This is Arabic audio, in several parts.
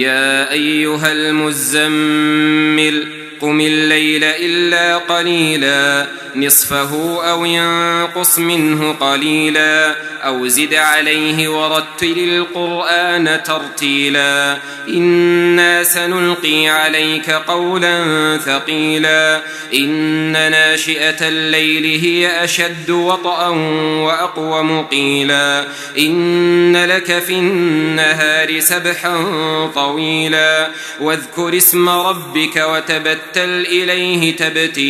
يا أيها المزمل قم الليل إلا قليلا نصفه أو ينقص منه قليلا أو زد عليه ورتل القرآن ترتيلا. إنا سنلقي عليك قولا ثقيلا. إن ناشئة الليل هي أشد وطأ وأقوم قيلا إن لك في النهار سبحا طويلا. واذكر اسم ربك وتبتل إليه تبتيلا.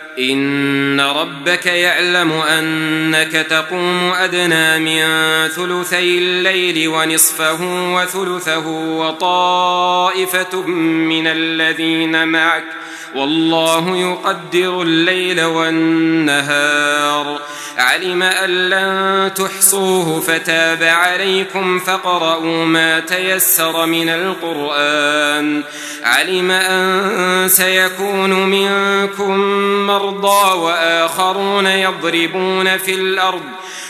إن ربك يعلم أنك تقوم أدنى من ثلثي الليل ونصفه وثلثه وطائفة من الذين معك والله يقدر الليل والنهار علم أن لن تحصوه فتاب عليكم فقرأوا ما تيسر من القرآن علم أن سيكون منكم مرة الأرض وآخرون يضربون في الأرض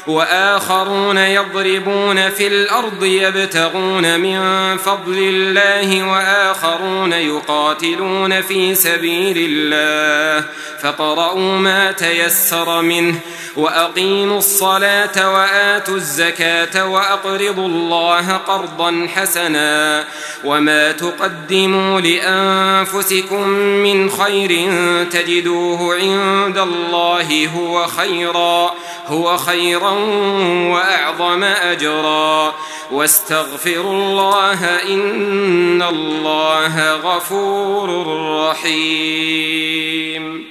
وآخرون يضربون في الأرض يبتغون من فضل الله وآخرون يقاتلون في سبيل الله فقرأوا ما تيسر منه وأقيموا الصلاة وآتوا الزكاة وأقرضوا الله قرضا حسنا وما تقدموا لأنفسكم من خير تجدوه عند الله هو خيرا هو خيرا وأعظم أجرا. واستغفروا الله إن الله غفور رحيم.